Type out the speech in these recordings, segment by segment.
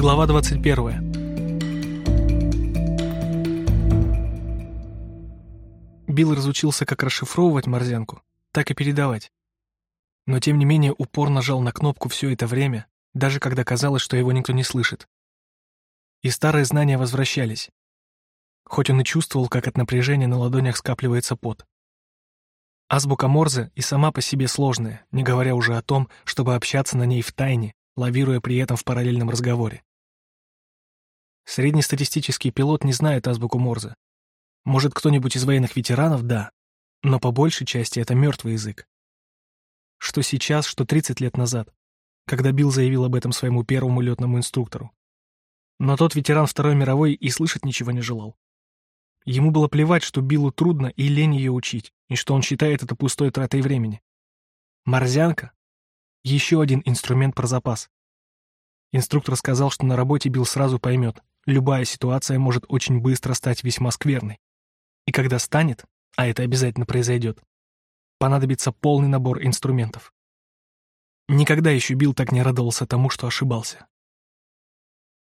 Глава 21. Билл разучился как расшифровывать морзянку, так и передавать. Но тем не менее упор нажал на кнопку все это время, даже когда казалось, что его никто не слышит. И старые знания возвращались. Хоть он и чувствовал, как от напряжения на ладонях скапливается пот. Азбука Морзе и сама по себе сложная, не говоря уже о том, чтобы общаться на ней в тайне, лавируя при этом в параллельном разговоре. Среднестатистический пилот не знает азбуку Морзе. Может, кто-нибудь из военных ветеранов — да, но по большей части это мертвый язык. Что сейчас, что 30 лет назад, когда Билл заявил об этом своему первому летному инструктору. Но тот ветеран Второй мировой и слышать ничего не желал. Ему было плевать, что Биллу трудно и лень ее учить, и что он считает это пустой тратой времени. Морзянка еще один инструмент про запас. Инструктор сказал, что на работе Билл сразу поймет, любая ситуация может очень быстро стать весьма скверной. И когда станет, а это обязательно произойдет, понадобится полный набор инструментов. Никогда еще Билл так не радовался тому, что ошибался.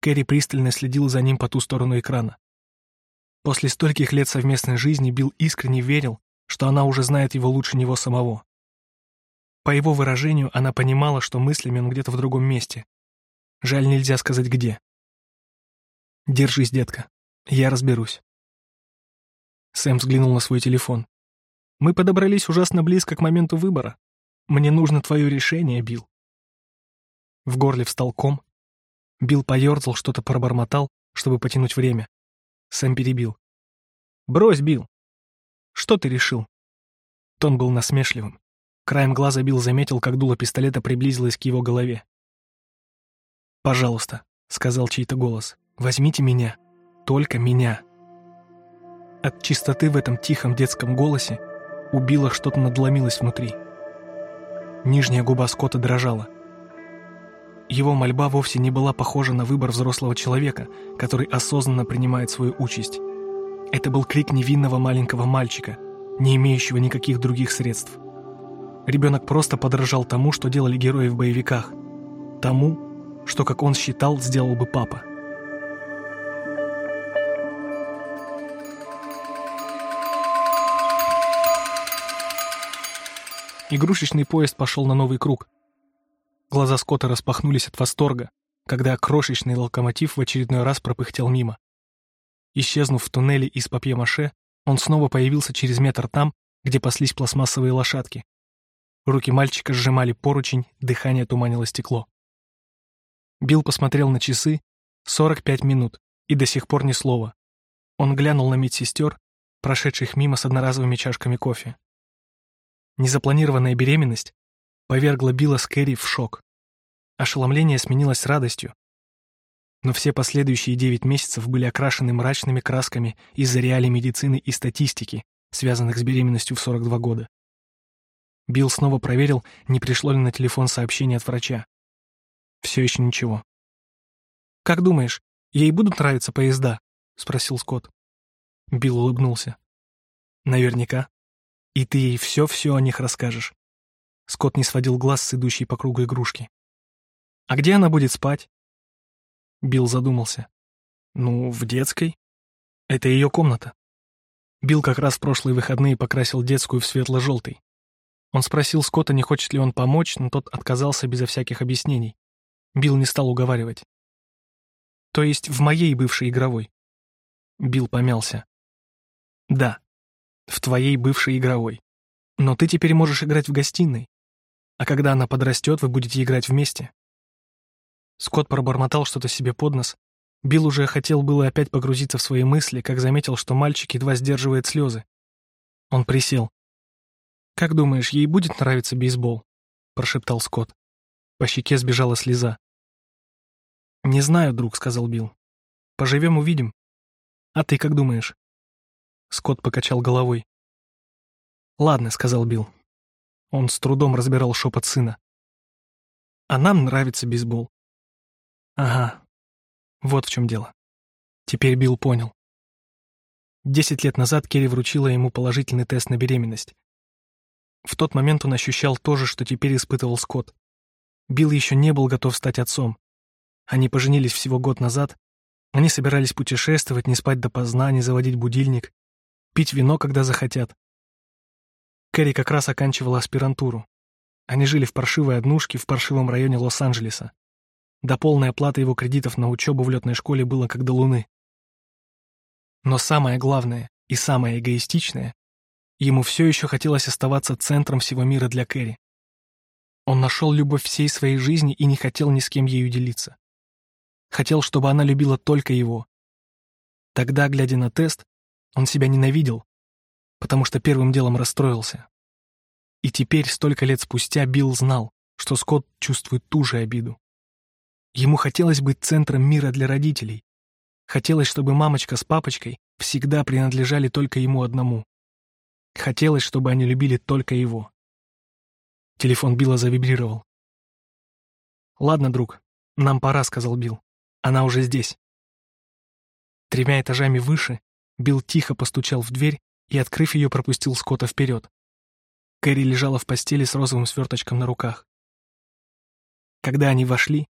Кэрри пристально следил за ним по ту сторону экрана. После стольких лет совместной жизни Билл искренне верил, что она уже знает его лучше него самого. По его выражению, она понимала, что мыслями он где-то в другом месте. Жаль, нельзя сказать где. «Держись, детка. Я разберусь». Сэм взглянул на свой телефон. «Мы подобрались ужасно близко к моменту выбора. Мне нужно твое решение, Билл». В горле встал ком. Билл поерзал, что-то пробормотал, чтобы потянуть время. Сэм перебил. «Брось, Билл. Что ты решил?» Тон был насмешливым. Краем глаза Билл заметил, как дуло пистолета приблизилось к его голове. «Пожалуйста», — сказал чей-то голос, — «возьмите меня. Только меня». От чистоты в этом тихом детском голосе у Билла что-то надломилось внутри. Нижняя губа Скотта дрожала. Его мольба вовсе не была похожа на выбор взрослого человека, который осознанно принимает свою участь. Это был крик невинного маленького мальчика, не имеющего никаких других средств. Ребенок просто подражал тому, что делали герои в боевиках. Тому, что, как он считал, сделал бы папа. Игрушечный поезд пошел на новый круг. Глаза Скотта распахнулись от восторга, когда крошечный локомотив в очередной раз пропыхтел мимо. Исчезнув в туннеле из папье-маше, он снова появился через метр там, где паслись пластмассовые лошадки. Руки мальчика сжимали поручень, дыхание туманило стекло. Билл посмотрел на часы. 45 минут. И до сих пор ни слова. Он глянул на медсестер, прошедших мимо с одноразовыми чашками кофе. Незапланированная беременность повергла Билла с Кэрри в шок. Ошеломление сменилось радостью. Но все последующие девять месяцев были окрашены мрачными красками из-за реалий медицины и статистики, связанных с беременностью в 42 года. Билл снова проверил, не пришло ли на телефон сообщение от врача. Все еще ничего. «Как думаешь, ей будут нравиться поезда?» — спросил Скотт. Билл улыбнулся. «Наверняка. И ты ей все-все о них расскажешь». Скотт не сводил глаз с идущей по кругу игрушки. «А где она будет спать?» Билл задумался. «Ну, в детской. Это ее комната». Билл как раз в прошлые выходные покрасил детскую в светло-желтый. Он спросил Скотта, не хочет ли он помочь, но тот отказался безо всяких объяснений. Билл не стал уговаривать. «То есть в моей бывшей игровой?» Билл помялся. «Да, в твоей бывшей игровой. Но ты теперь можешь играть в гостиной. А когда она подрастет, вы будете играть вместе». Скотт пробормотал что-то себе под нос. Билл уже хотел было опять погрузиться в свои мысли, как заметил, что мальчик едва сдерживает слезы. Он присел. «Как думаешь, ей будет нравиться бейсбол?» — прошептал Скотт. По щеке сбежала слеза. «Не знаю, друг», — сказал Билл. «Поживем, увидим. А ты как думаешь?» Скотт покачал головой. «Ладно», — сказал Билл. Он с трудом разбирал шепот сына. «А нам нравится бейсбол». «Ага, вот в чем дело». Теперь Билл понял. Десять лет назад Керри вручила ему положительный тест на беременность. В тот момент он ощущал то же, что теперь испытывал Скотт. Билл еще не был готов стать отцом. Они поженились всего год назад. Они собирались путешествовать, не спать допоздна, не заводить будильник, пить вино, когда захотят. Кэрри как раз оканчивала аспирантуру. Они жили в паршивой однушке в паршивом районе Лос-Анджелеса. До полной оплаты его кредитов на учебу в летной школе было как до луны. Но самое главное и самое эгоистичное, ему все еще хотелось оставаться центром всего мира для Кэрри. Он нашел любовь всей своей жизни и не хотел ни с кем ею делиться. Хотел, чтобы она любила только его. Тогда, глядя на тест, он себя ненавидел, потому что первым делом расстроился. И теперь, столько лет спустя, Билл знал, что Скотт чувствует ту же обиду. Ему хотелось быть центром мира для родителей. Хотелось, чтобы мамочка с папочкой всегда принадлежали только ему одному. Хотелось, чтобы они любили только его. Телефон Билла завибрировал. «Ладно, друг, нам пора», — сказал Билл. «Она уже здесь». Тремя этажами выше Билл тихо постучал в дверь и, открыв ее, пропустил Скотта вперед. Кэрри лежала в постели с розовым сверточком на руках. Когда они вошли,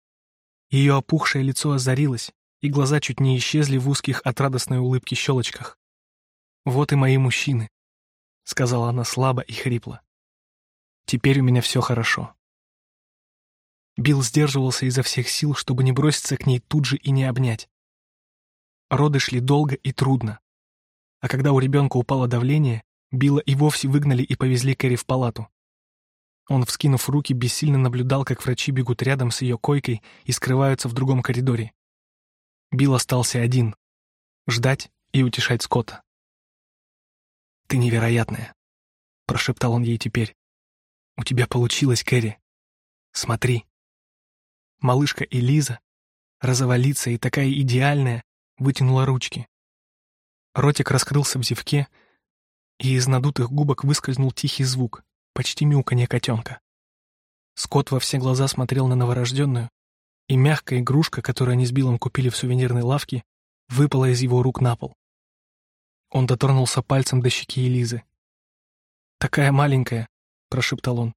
ее опухшее лицо озарилось, и глаза чуть не исчезли в узких от радостной улыбки щелочках. «Вот и мои мужчины», — сказала она слабо и хрипло. «Теперь у меня все хорошо». Билл сдерживался изо всех сил, чтобы не броситься к ней тут же и не обнять. Роды шли долго и трудно. А когда у ребенка упало давление, Билла и вовсе выгнали и повезли Кэрри в палату. Он, вскинув руки, бессильно наблюдал, как врачи бегут рядом с ее койкой и скрываются в другом коридоре. Билл остался один — ждать и утешать Скотта. «Ты невероятная», — прошептал он ей теперь. «У тебя получилось, Кэрри. Смотри». Малышка Элиза, розоволицая и такая идеальная, вытянула ручки. Ротик раскрылся в зевке, и из надутых губок выскользнул тихий звук, почти мяуканье котенка. Скотт во все глаза смотрел на новорожденную, и мягкая игрушка, которую они с Биллом купили в сувенирной лавке, выпала из его рук на пол. Он дотронулся пальцем до щеки Элизы. «Такая маленькая», — прошептал он.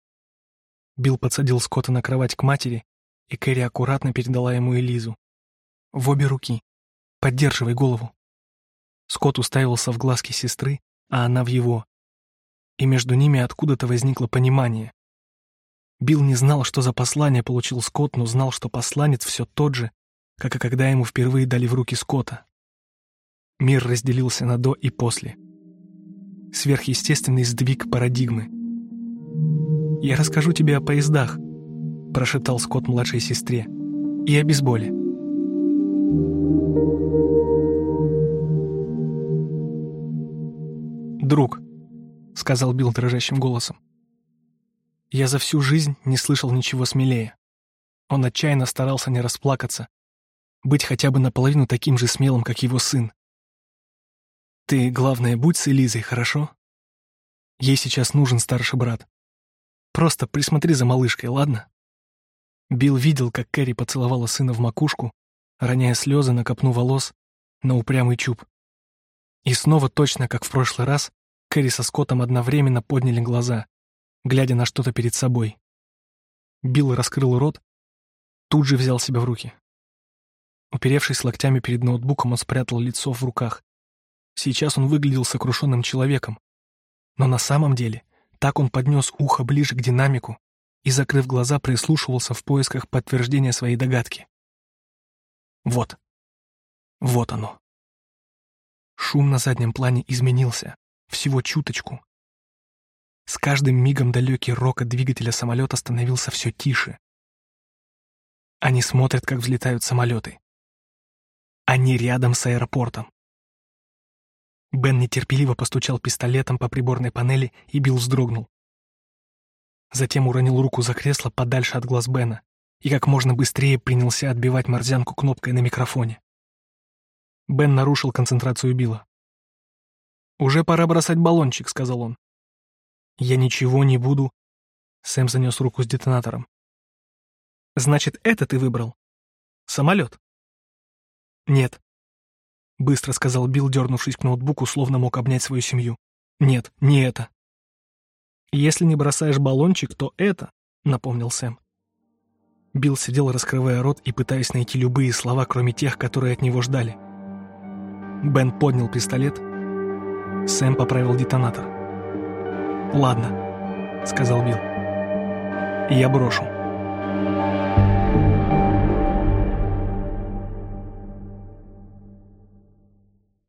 Билл подсадил Скотта на кровать к матери, и Кэрри аккуратно передала ему Элизу. В обе руки. Поддерживай голову. Скотт уставился в глазки сестры, а она в его. И между ними откуда-то возникло понимание. Билл не знал, что за послание получил Скотт, но знал, что посланец все тот же, как и когда ему впервые дали в руки Скотта. Мир разделился на «до» и «после». Сверхъестественный сдвиг парадигмы. «Я расскажу тебе о поездах», — прошептал Скотт младшей сестре, — «и о бейсболе». «Друг», — сказал Билл дрожащим голосом. Я за всю жизнь не слышал ничего смелее. Он отчаянно старался не расплакаться, быть хотя бы наполовину таким же смелым, как его сын. Ты, главное, будь с Элизой, хорошо? Ей сейчас нужен старший брат. Просто присмотри за малышкой, ладно? Билл видел, как Кэрри поцеловала сына в макушку, роняя слезы на копну волос, на упрямый чуб. И снова точно, как в прошлый раз, Кэрри со Скоттом одновременно подняли глаза, глядя на что-то перед собой. Билл раскрыл рот, тут же взял себя в руки. Уперевшись локтями перед ноутбуком, он спрятал лицо в руках. Сейчас он выглядел сокрушенным человеком. Но на самом деле так он поднес ухо ближе к динамику и, закрыв глаза, прислушивался в поисках подтверждения своей догадки. Вот. Вот оно. Шум на заднем плане изменился, всего чуточку. С каждым мигом далекий рокот двигателя самолета становился все тише. Они смотрят, как взлетают самолеты. Они рядом с аэропортом. Бен нетерпеливо постучал пистолетом по приборной панели, и Билл вздрогнул. Затем уронил руку за кресло подальше от глаз Бена и как можно быстрее принялся отбивать морзянку кнопкой на микрофоне. Бен нарушил концентрацию Билла. «Уже пора бросать баллончик», — сказал он. «Я ничего не буду...» Сэм занес руку с детонатором. «Значит, это ты выбрал? Самолет?» «Нет», — быстро сказал Билл, дернувшись к ноутбуку, словно мог обнять свою семью. «Нет, не это». «Если не бросаешь баллончик, то это», — напомнил Сэм. Билл сидел, раскрывая рот и пытаясь найти любые слова, кроме тех, которые от него ждали. Бен поднял пистолет. Сэм поправил детонатор. «Ладно», — сказал Билл. «Я брошу».